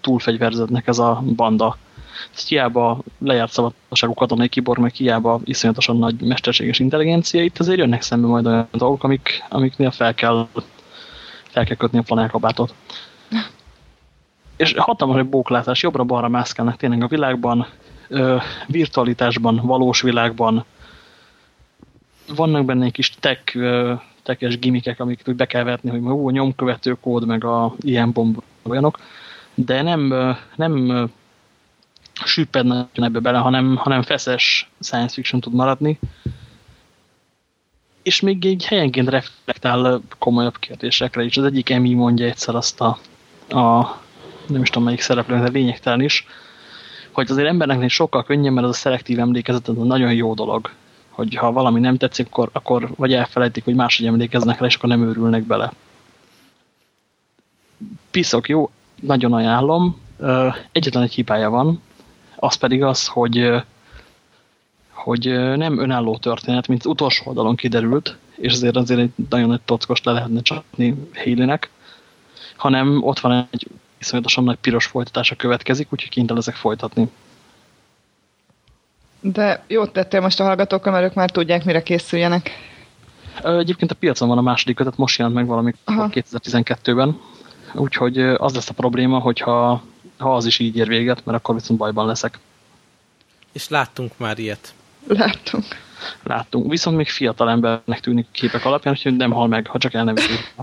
túlfegyverzetnek ez a banda. Hiába lejárt szabadságú katonai kibor, meg hiába iszonyatosan nagy mesterséges intelligencia, itt azért jönnek szembe majd olyan dolgok, amik, amiknél fel kell, fel kell kötni a flanelkabátot. [laughs] És hatalmas egy bóklátás, jobbra-balra mászkálnak tényleg a világban, virtualitásban, valós világban, vannak benne egy kis tech, tekes gimikek, amiket be kell vetni, hogy ó, a nyomkövető kód, meg a ilyen bomb olyanok, de nem, nem süpped ebbe bele, hanem, hanem feszes science fiction tud maradni. És még egy helyenként reflektál komolyabb kérdésekre is. Az egyik Emi mondja egyszer azt a, a nem is tudom melyik szereplő, de lényegtelen is, hogy azért embernek sokkal könnyebb, mert az a szelektív emlékezet az nagyon jó dolog hogy ha valami nem tetszik, akkor, akkor vagy elfelejtik, hogy máshogy emlékeznek rá, és akkor nem őrülnek bele. Piszok jó, nagyon ajánlom. Egyetlen egy hibája van, az pedig az, hogy, hogy nem önálló történet, mint az utolsó oldalon kiderült, és azért azért egy nagyon nagy tockost le lehetne csapni Haley-nek, hanem ott van egy iszonyatosan nagy piros folytatása következik, úgyhogy kénytelen ezek folytatni. De jót tettél most a hallgatókkal, mert ők már tudják, mire készüljenek. Egyébként a piacon van a második kötet, most jelent meg valami 2012-ben. Úgyhogy az lesz a probléma, hogyha ha az is így ér véget, mert akkor viszont bajban leszek. És láttunk már ilyet. Láttunk. Láttunk. Viszont még fiatal embernek tűnik képek alapján, úgyhogy nem hal meg, ha csak elnevezik.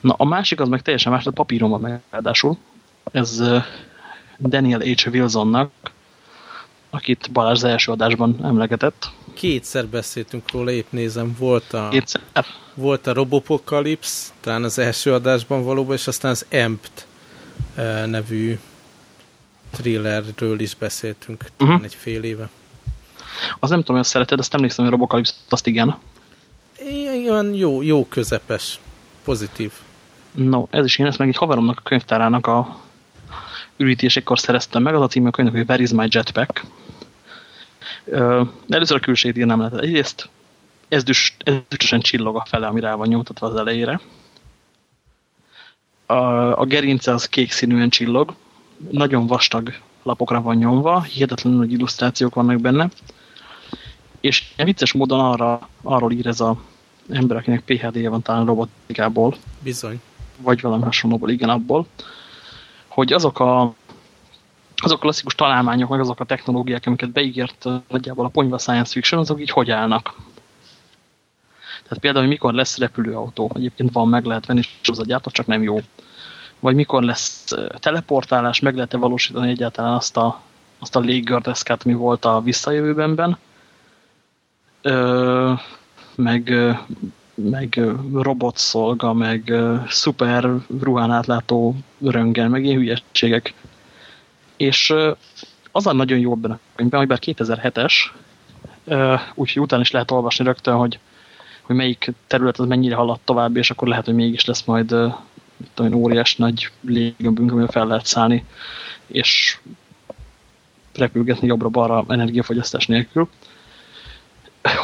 Na, a másik az meg teljesen más, a papíron van meg ráadásul. Ez Daniel H. Wilsonnak, akit Balázs az első adásban emlegetett. Kétszer beszéltünk róla, épp nézem, volt a, Kétszer. volt a Robopocalypse, talán az első adásban valóban, és aztán az Empt eh, nevű thrillerről is beszéltünk, uh -huh. egy fél éve. Az nem tudom, hogy azt szereted, azt emlékszem, hogy a Robocalypse, azt igen. Ilyen jó, jó közepes, pozitív. No, ez is én, ezt meg egy haveromnak a könyvtárának a ürítésekor szereztem meg, az a című könyvnek, hogy Where is my jetpack? Először a külsejét nem lehet. Egyrészt ez ezüstösen csillog a fele, ami rá van nyomtatva az elejére. A, a gerince az kék színűen csillog, nagyon vastag lapokra van nyomva, hihetetlenül nagy illusztrációk vannak benne, és vicces módon arra, arról ír ez a ember, akinek PHD-je van talán robotikából. Bizony. Vagy valami hasonlóból, igen, abból, hogy azok a azok a klasszikus találmányok, meg azok a technológiák, amiket beígért nagyjából a ponyva science fiction, azok így hogy állnak. Tehát például, hogy mikor lesz repülőautó, egyébként van, meg lehet venni, és az a gyártó, csak nem jó. Vagy mikor lesz teleportálás, meg lehet-e valósítani egyáltalán azt a, azt a léggördeszkát, ami volt a visszajövőbenben. Ö, meg, meg robotszolga, meg szuper ruhán átlátó röngen, meg ilyen hülyeségek. És az a nagyon jó ebben hogy bár 2007-es, úgyhogy utána is lehet olvasni rögtön, hogy, hogy melyik terület az mennyire haladt tovább, és akkor lehet, hogy mégis lesz majd mit tudom, óriás nagy légömbünk, amivel fel lehet szállni, és repülgetni jobbra-balra energiafogyasztás nélkül.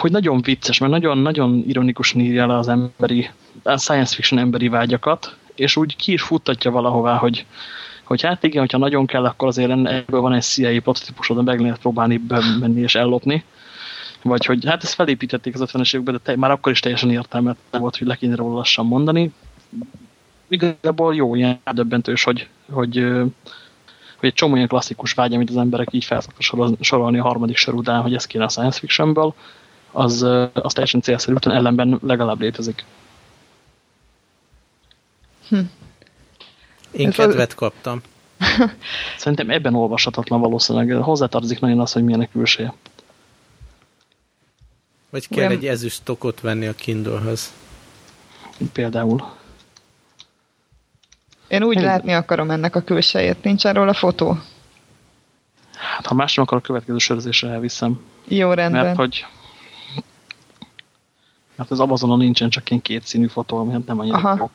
Hogy nagyon vicces, mert nagyon-nagyon ironikus írja le az emberi, a science fiction emberi vágyakat, és úgy ki is futtatja valahová, hogy, hogy hát igen, hogyha nagyon kell, akkor azért ebből van egy CIA prototípusod, meg lehet próbálni menni és ellopni. Vagy hogy hát ezt felépítették az 50-es években, de te, már akkor is teljesen értelmet volt, hogy le kéne róla lassan mondani. Igazából jó, ilyen döbbentős, hogy, hogy, hogy egy csomó ilyen klasszikus vágy, amit az emberek így fel sorolni a harmadik sor után, hogy ez kéne a science fictionből, az, az teljesen célszerű, ellenben legalább létezik. Hm. Én Ez kedvet a... kaptam. [laughs] Szerintem ebben olvashatatlan valószínűleg. Hozzátartozik nagyon az, hogy milyen a külseje. Vagy kell Olyan... egy ezüst tokot venni a Kindle-höz. Például. Én úgy Én... látni akarom ennek a külsejét. Nincs erről a fotó? Hát, ha más nem akar, a következő sörözésre elviszem. Jó, rendben. Mert hogy mert az Amazonon nincsen csak ilyen két színű fotó, ami hát nem annyira Aha. jó.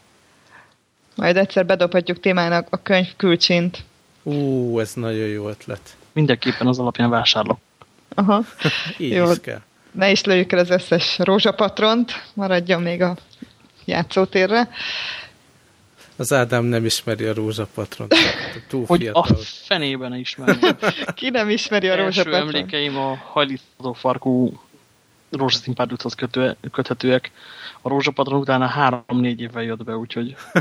Majd egyszer bedobhatjuk témának a könyv külcsint. Ú, ez nagyon jó ötlet. Mindenképpen az alapján vásárlok. Aha. [laughs] Így jó. Is kell. Ne is lőjük el az összes rózsapatront, maradjon még a játszótérre. Az Ádám nem ismeri a rózsapatront. Túl hogy fiatal. a fenében ismeri. [laughs] Ki nem ismeri a rózsapatront? Első emlékeim a hajlítható farkú rózsaszín párduchoz köthetőek. A rózsapatron utána három-négy évvel jött be, úgyhogy... [laughs]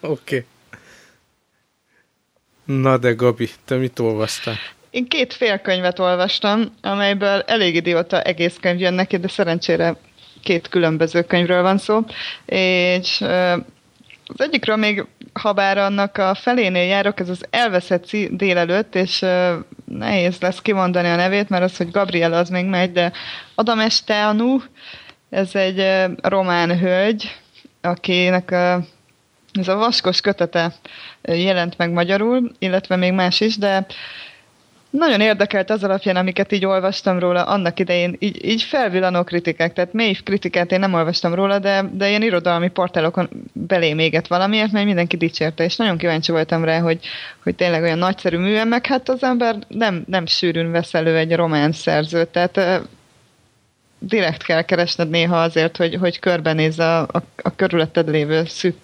Oké. okay. Na de Gabi, te mit olvastál? Én két félkönyvet olvastam, amelyből elég idióta egész könyv jön neki, de szerencsére két különböző könyvről van szó. És az egyikről még, ha bár annak a felénél járok, ez az elveszett délelőtt, és nehéz lesz kimondani a nevét, mert az, hogy Gabriela az még megy, de Adamesteanu, ez egy román hölgy, akinek ez a vaskos kötete jelent meg magyarul, illetve még más is, de nagyon érdekelt az alapján, amiket így olvastam róla annak idején, így, így felvillanó kritikák, tehát mély kritikát én nem olvastam róla, de, de ilyen irodalmi portálokon belé méget valamiért, mert mindenki dicsérte, és nagyon kíváncsi voltam rá, hogy, hogy tényleg olyan nagyszerű műen, meg hát az ember nem, nem sűrűn vesz elő egy román szerzőt, tehát direkt kell keresned néha azért, hogy, hogy körbenéz a, a, a körülötted lévő szűk,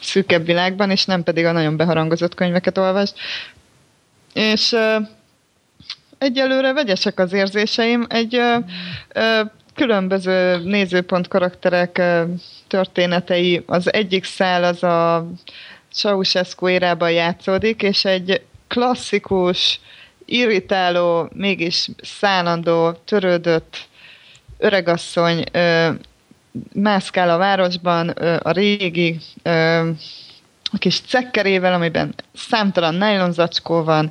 szűkebb világban, és nem pedig a nagyon beharangozott könyveket olvasd. És egyelőre vegyesek az érzéseim. Egy ö, ö, különböző nézőpont karakterek ö, történetei. Az egyik szál az a Ceausescu érában játszódik, és egy klasszikus, irritáló, mégis szállandó, törődött öregasszony ö, mászkál a városban, ö, a régi ö, a kis cekkerével, amiben számtalan nylonzacskó van,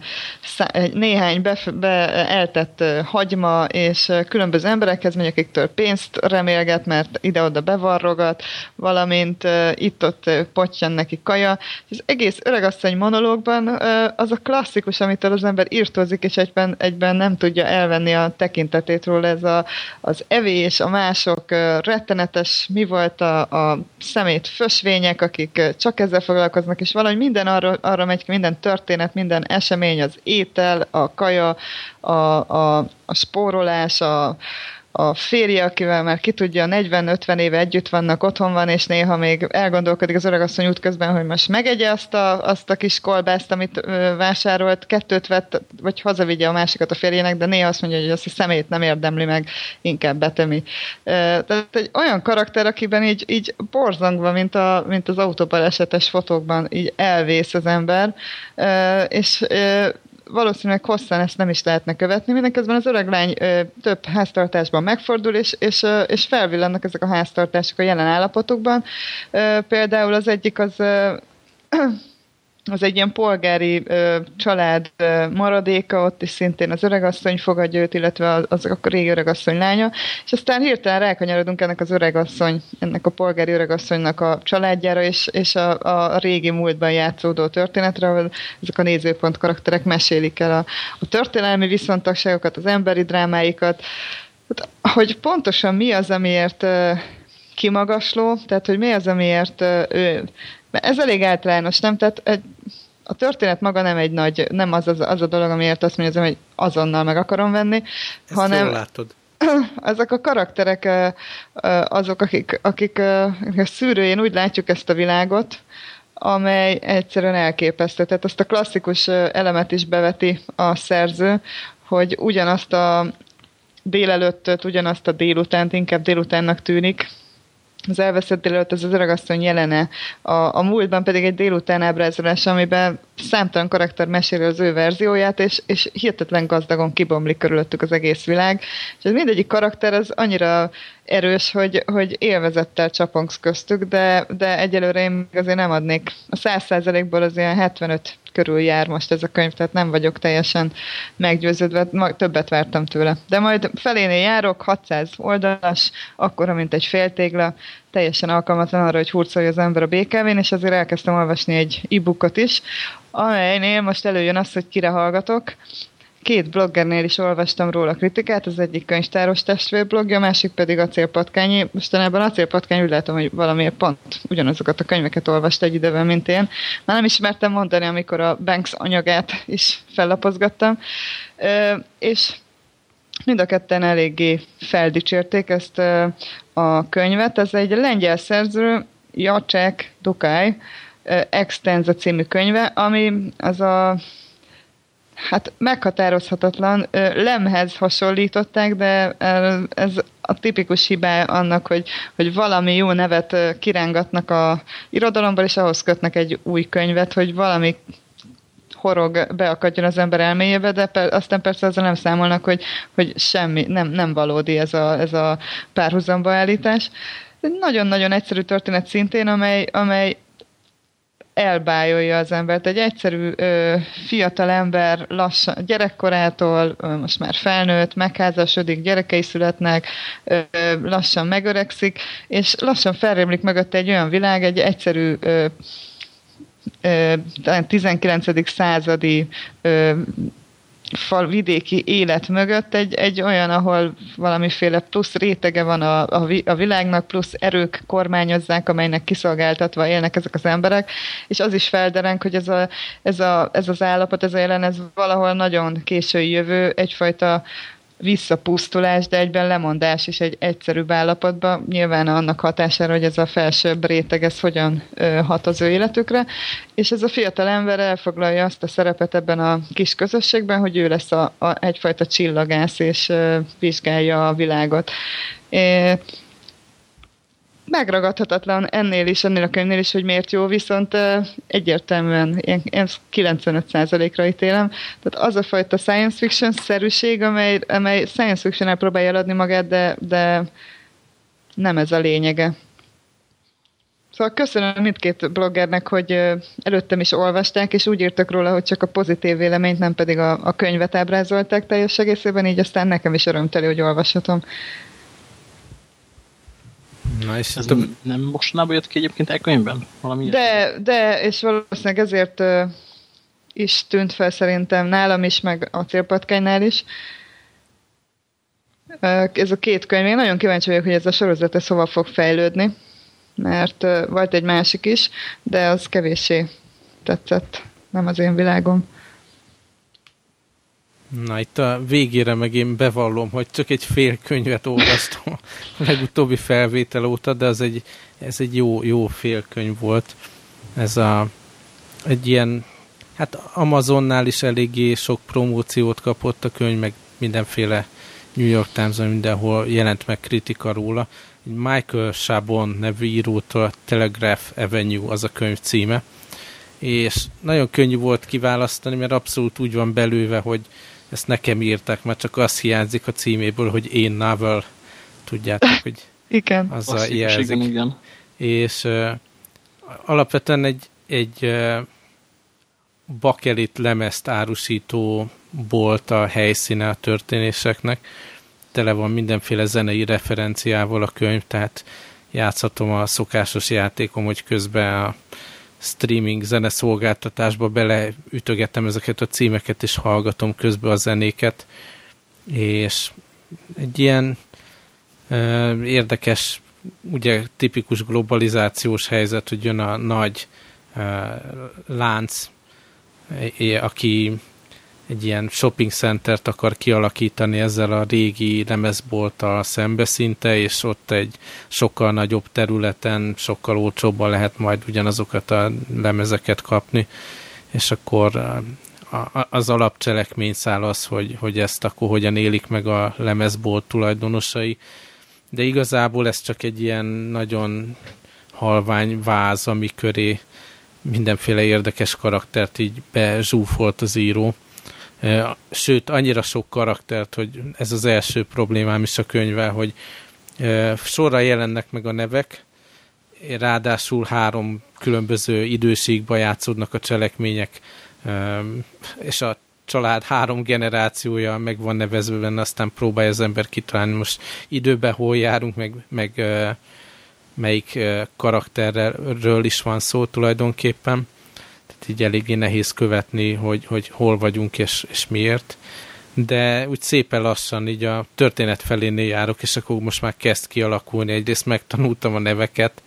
néhány be, be eltett hagyma, és különböző emberekhez megy, akiktől pénzt remélget, mert ide-oda bevarrogat, valamint itt-ott potyan neki kaja. Az egész öregasszony monológban az a klasszikus, amitől az ember írtózik, és egyben, egyben nem tudja elvenni a tekintetét róla. Ez a, az evés, a mások rettenetes, mi volt a, a szemét fösvények, akik csak ezzel foglalkoznak, foglalkoznak, és valahogy minden arra, arra megy, minden történet, minden esemény, az étel, a kaja, a, a, a spórolás, a, a férje, akivel már ki tudja, 40-50 éve együtt vannak, otthon van, és néha még elgondolkodik az öregasszony útközben, hogy most megegye azt a, azt a kis kolbászt, amit ö, vásárolt, kettőt vett, vagy hazavigye a másikat a férjének, de néha azt mondja, hogy azt a szemét nem érdemli meg, inkább betömi. Tehát egy olyan karakter, akiben így, így borzongva, mint, a, mint az autóbalesetes fotókban, így elvész az ember, és valószínűleg hosszan ezt nem is lehetne követni, mindenkezben az öreg lány ö, több háztartásban megfordul, és, és, ö, és felvillannak ezek a háztartások a jelen állapotukban. Ö, például az egyik az ö, az egy ilyen polgári ö, család ö, maradéka, ott is szintén az öregasszony fogadja őt, illetve az, az a régi öregasszony lánya, és aztán hirtelen rákanyarodunk ennek az öregasszony, ennek a polgári öregasszonynak a családjára, és, és a, a régi múltban játszódó történetre, ahol ezek a nézőpont karakterek mesélik el a, a történelmi viszontagságokat, az emberi drámáikat, hát, hogy pontosan mi az, amiért kimagasló, tehát hogy mi az, amiért ő mert ez elég általános, nem? Tehát egy, a történet maga nem egy nagy, nem az, az, az a dolog, amiért azt mondja, hogy azonnal meg akarom venni, Ezt hanem látod. [clears throat] ezek a karakterek azok, akik, akik a szűrőjén úgy látjuk ezt a világot, amely egyszerűen elképesztő. Tehát azt a klasszikus elemet is beveti a szerző, hogy ugyanazt a délelőttöt, ugyanazt a délutánt, inkább délutánnak tűnik, az elveszett délelőtt az öregasszony jelene, a, a múltban pedig egy délután ábrázolás, amiben számtalan karakter meséli az ő verzióját, és, és hihetetlen gazdagon kibomlik körülöttük az egész világ. És ez mindegyik karakter az annyira erős, hogy, hogy élvezettel csapongsz köztük, de, de egyelőre én azért nem adnék. A 100%-ból az ilyen 75 körül jár most ez a könyv, tehát nem vagyok teljesen meggyőződve, többet vártam tőle. De majd felénél járok, 600 oldalas, akkora, mint egy féltégla, teljesen alkalmatlan arra, hogy hurcolja az ember a BKV-n, és azért elkezdtem olvasni egy e-bookot is, amelynél most előjön az, hogy kire hallgatok, két bloggernél is olvastam róla kritikát, az egyik könyvtáros testvérblogja, a másik pedig acélpatkányi. Mostanában acélpatkány úgy látom, hogy valamiért pont ugyanazokat a könyveket olvasta egy időben, mint én. Már nem ismertem mondani, amikor a Banks anyagát is fellapozgattam. És mind a ketten eléggé feldicsérték ezt a könyvet. Ez egy lengyel szerző, Jacek Dukály, Extenza című könyve, ami az a hát meghatározhatatlan. Lemhez hasonlították, de ez a tipikus hibá annak, hogy, hogy valami jó nevet kirángatnak a irodalomból, és ahhoz kötnek egy új könyvet, hogy valami horog beakadjon az ember elméjébe, de per, aztán persze azzal nem számolnak, hogy, hogy semmi, nem, nem valódi ez a, ez a párhuzamba állítás. Nagyon-nagyon egyszerű történet szintén, amely, amely elbájolja az embert. Egy egyszerű ö, fiatal ember lassan, gyerekkorától, ö, most már felnőtt, megházasodik, gyerekei születnek, ö, lassan megöregszik, és lassan felrémlik mögött egy olyan világ, egy egyszerű ö, 19. századi fal vidéki élet mögött egy, egy olyan, ahol valamiféle plusz rétege van a, a, a világnak, plusz erők kormányozzák, amelynek kiszolgáltatva élnek ezek az emberek, és az is felderenk, hogy ez, a, ez, a, ez az állapot, ez a jelen, ez valahol nagyon késői jövő, egyfajta visszapusztulás, de egyben lemondás is egy egyszerűbb állapotban, nyilván annak hatására, hogy ez a felsőbb réteg, ez hogyan hat az ő életükre, és ez a fiatal ember elfoglalja azt a szerepet ebben a kis közösségben, hogy ő lesz a, a, egyfajta csillagász, és vizsgálja a világot. É, megragadhatatlan ennél is, ennél a könyvnél is, hogy miért jó, viszont egyértelműen én, én 95%-ra ítélem. Tehát az a fajta science fiction-szerűség, amely, amely science fiction-el próbálja eladni magát, de, de nem ez a lényege. Szóval köszönöm mindkét bloggernek, hogy előttem is olvasták, és úgy írtak róla, hogy csak a pozitív véleményt, nem pedig a, a könyvet ábrázolták teljes egészében, így aztán nekem is örömteli, hogy olvashatom. Na, és ez több... nem mostanában jött ki egyébként e-könyvben? Valami de, de, és valószínűleg ezért uh, is tűnt fel szerintem nálam is, meg a célpatkánynál is. Uh, ez a két könyv, én nagyon kíváncsi vagyok, hogy ez a sorozat ez hova fog fejlődni, mert uh, volt egy másik is, de az kevéssé tetszett, nem az én világom. Na itt a végére meg én bevallom, hogy csak egy fél könyvet olvastam a legutóbbi felvétel óta, de az egy, ez egy jó, jó félkönyv volt. Ez a, egy ilyen, hát Amazonnál is eléggé sok promóciót kapott a könyv, meg mindenféle New York times mindenhol jelent meg kritika róla. Egy Michael Chabon nevű írótól Telegraph Avenue az a könyv címe, és nagyon könnyű volt kiválasztani, mert abszolút úgy van belőve, hogy ezt nekem írták, mert csak azt hiányzik a címéből, hogy én novel. Tudjátok, [laughs] hogy igen. azzal jelzik. Igen, igen. És uh, alapvetően egy, egy uh, bakelit lemezt árusító bolt a helyszíne a történéseknek. Tele van mindenféle zenei referenciával a könyv, tehát játszhatom a szokásos játékom, hogy közben a streaming zeneszolgáltatásba beleütögetem ezeket a címeket, és hallgatom közben a zenéket, és egy ilyen uh, érdekes, ugye tipikus globalizációs helyzet, hogy jön a nagy uh, lánc, aki egy ilyen shopping centert akar kialakítani ezzel a régi lemezbolttal szembe szinte, és ott egy sokkal nagyobb területen, sokkal olcsóbban lehet majd ugyanazokat a lemezeket kapni, és akkor az alapcselekmény száll az, hogy, hogy ezt akkor hogyan élik meg a lemezbolt tulajdonosai, de igazából ez csak egy ilyen nagyon halvány váz, ami köré mindenféle érdekes karaktert így bezsúfolt az író. Sőt, annyira sok karaktert, hogy ez az első problémám is a könyvvel, hogy sorra jelennek meg a nevek, ráadásul három különböző időségben játszódnak a cselekmények, és a család három generációja meg van nevezve benne, aztán próbálja az ember kitalálni, most időben hol járunk, meg, meg melyik karakterről is van szó tulajdonképpen. Tehát így eléggé nehéz követni, hogy, hogy hol vagyunk és, és miért. De úgy szépen lassan így a történet felénél járok, és akkor most már kezd kialakulni. Egyrészt megtanultam a neveket,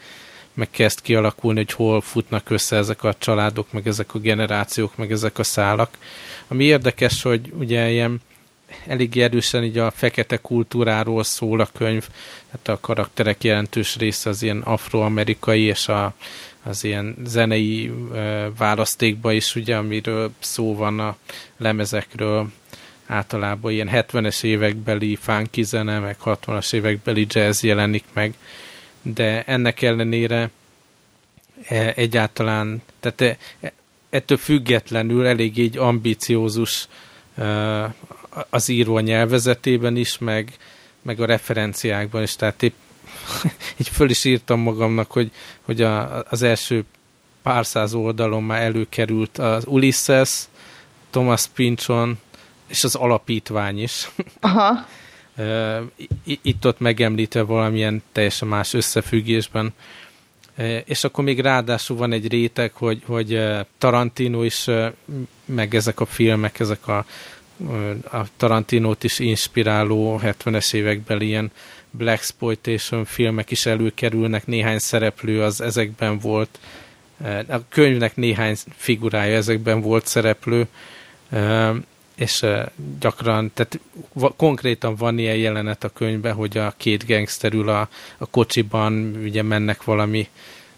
meg kezd kialakulni, hogy hol futnak össze ezek a családok, meg ezek a generációk, meg ezek a szálak. Ami érdekes, hogy ugye ilyen elég erősen így a fekete kultúráról szól a könyv, hát a karakterek jelentős része az ilyen afroamerikai és a, az ilyen zenei e, választékba is, ugye, amiről szó van a lemezekről, általában ilyen 70-es évekbeli funky zene, meg 60-as évekbeli jazz jelenik meg, de ennek ellenére e, egyáltalán, tehát e, ettől függetlenül elég így ambiciózus e, az író nyelvezetében is, meg, meg a referenciákban is, tehát épp [laughs] így föl is írtam magamnak, hogy, hogy a, az első pár száz oldalon már előkerült az Ulysses, Thomas Pynchon, és az alapítvány is. [laughs] Aha. Itt-ott megemlítve valamilyen teljesen más összefüggésben. És akkor még ráadásul van egy réteg, hogy, hogy Tarantino is, meg ezek a filmek, ezek a a Tarantinót is inspiráló 70-es években ilyen Black Exploitation filmek is előkerülnek, néhány szereplő az ezekben volt, a könyvnek néhány figurája ezekben volt szereplő, és gyakran, tehát konkrétan van ilyen jelenet a könyvben, hogy a két gangster ül a, a kocsiban, ugye mennek valami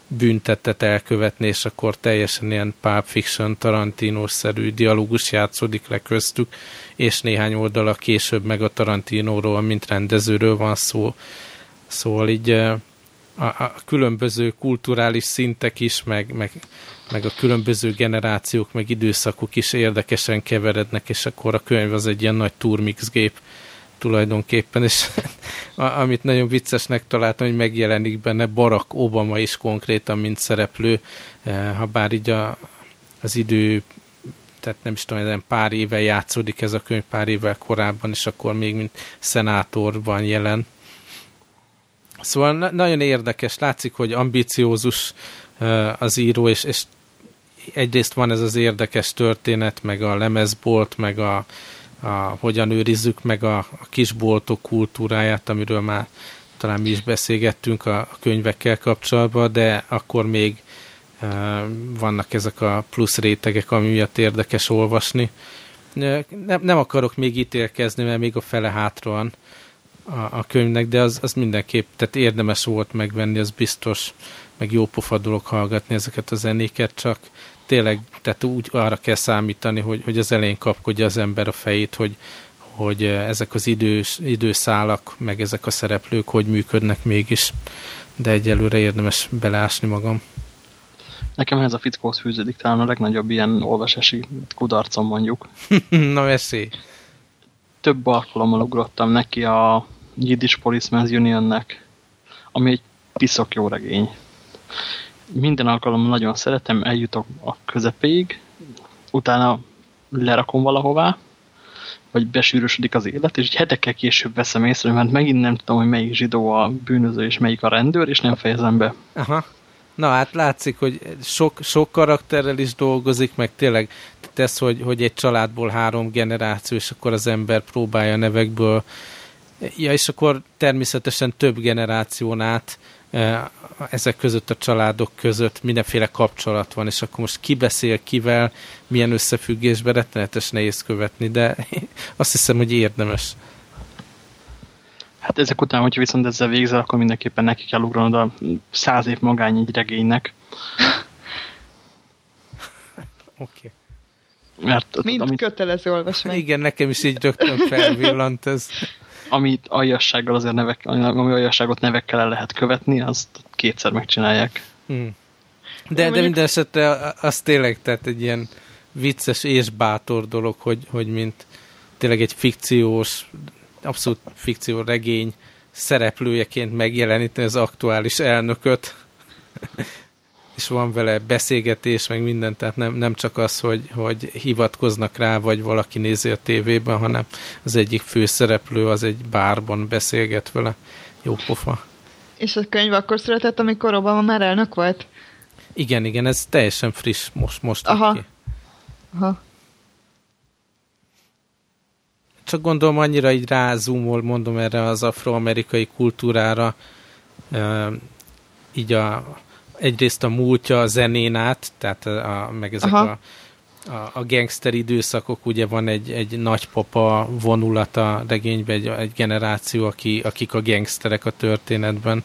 büntettet elkövetni, és akkor teljesen ilyen Pulp Fiction, Tarantino-szerű dialógus játszódik le köztük, és néhány oldala később meg a Tarantinóról, mint rendezőről van szó. Szóval így a, a különböző kulturális szintek is, meg, meg, meg a különböző generációk, meg időszakok is érdekesen keverednek, és akkor a könyv az egy ilyen nagy turmix gép tulajdonképpen, és [laughs] amit nagyon viccesnek találtam, hogy megjelenik benne Barack Obama is konkrétan, mint szereplő, eh, ha bár így a, az idő tehát nem is tudom, pár éve játszódik ez a könyv, pár évvel korábban, és akkor még mint szenátor van jelen. Szóval na- nagyon érdekes, látszik, hogy ambiciózus uh, az író, és, és egyrészt van ez az érdekes történet, meg a lemezbolt, meg a, a, hogyan őrizzük meg a, a kisboltok kultúráját, amiről már talán mi is beszélgettünk a, a könyvekkel kapcsolatban, de akkor még e, vannak ezek a plusz rétegek, ami miatt érdekes olvasni. Nem, nem akarok még ítélkezni, mert még a fele hátra van a, a könyvnek, de az, az mindenképp, tehát érdemes volt megvenni, az biztos, meg jó pofa dolog hallgatni ezeket a zenéket, csak tényleg tehát úgy arra kell számítani, hogy, hogy az elején kapkodja az ember a fejét, hogy, hogy ezek az idős, időszálak, meg ezek a szereplők hogy működnek mégis, de egyelőre érdemes belásni magam. Nekem ez a fickóhoz fűződik talán a legnagyobb ilyen olvasási kudarcom mondjuk. [laughs] Na mesélj! Több alkalommal ugrottam neki a Yiddish Policeman's Unionnek, ami egy piszok jó regény minden alkalommal nagyon szeretem, eljutok a közepéig, utána lerakom valahová, vagy besűrösödik az élet, és hetekkel később veszem észre, mert megint nem tudom, hogy melyik zsidó a bűnöző, és melyik a rendőr, és nem fejezem be. Aha. Na hát látszik, hogy sok, sok karakterrel is dolgozik, meg tényleg tesz, hogy, hogy egy családból három generáció, és akkor az ember próbálja nevekből, ja, és akkor természetesen több generáción át ezek között a családok között mindenféle kapcsolat van, és akkor most ki beszél kivel, milyen összefüggésben rettenetes nehéz követni, de [laughs] azt hiszem, hogy érdemes. Hát ezek után, hogyha viszont ezzel végzel, akkor mindenképpen neki kell ugranod a száz év magány egy regénynek. Oké. Okay. Mert, Mind amit, kötelező olvasmány. Igen, nekem is így rögtön felvillant ez. Amit aljassággal azért nevek, ami aljasságot nevekkel el lehet követni, azt kétszer megcsinálják. Hmm. De, de minden esetre az tényleg, tehát egy ilyen vicces és bátor dolog, hogy, hogy mint tényleg egy fikciós, abszolút fikció regény szereplőjeként megjeleníteni az aktuális elnököt és van vele beszélgetés, meg minden, tehát nem, nem csak az, hogy, hogy hivatkoznak rá, vagy valaki nézi a tévében, hanem az egyik főszereplő az egy bárban beszélget vele. Jó pofa. És a könyv akkor született, amikor Obama már elnök volt? Igen, igen, ez teljesen friss, most, most Aha. Ki. Aha. Csak gondolom annyira így rázumol, mondom erre az afroamerikai kultúrára, így a, egyrészt a múltja a zenén át, tehát a, meg ezek a, a, a gangster időszakok, ugye van egy, egy nagypapa vonulata regényben, egy, egy generáció, aki, akik a gangsterek a történetben,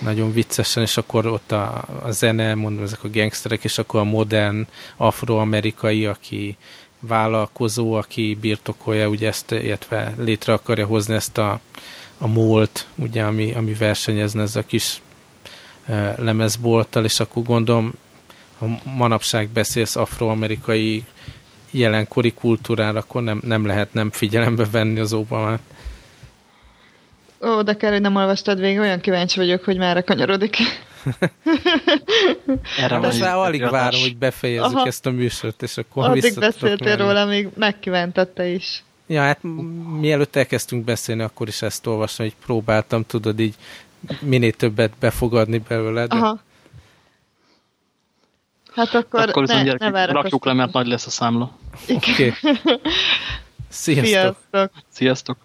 nagyon viccesen, és akkor ott a, a zene, mondom, ezek a gangsterek, és akkor a modern afroamerikai, aki vállalkozó, aki birtokolja ugye ezt, illetve létre akarja hozni ezt a, a múlt, ugye, ami, ami versenyezne ez a kis lemezbolttal, és akkor gondolom, ha manapság beszélsz afroamerikai jelenkori kultúrára, akkor nem, nem lehet nem figyelembe venni az Obamát. Ó, de kell, hogy nem olvastad végig, olyan kíváncsi vagyok, hogy már kanyarodik. Erre hát már alig várom, hogy befejezzük Aha. ezt a műsort, és akkor Addig beszéltél róla, még megkívántette is. Ja, hát mielőtt elkezdtünk beszélni, akkor is ezt olvasni, hogy próbáltam, tudod, így minél többet befogadni belőle. De... Aha. Hát akkor, akkor ne, gyerek, ne rakjuk le, mert nagy lesz a számla. Oké. Okay. [laughs] Sziasztok. Sziasztok. Sziasztok.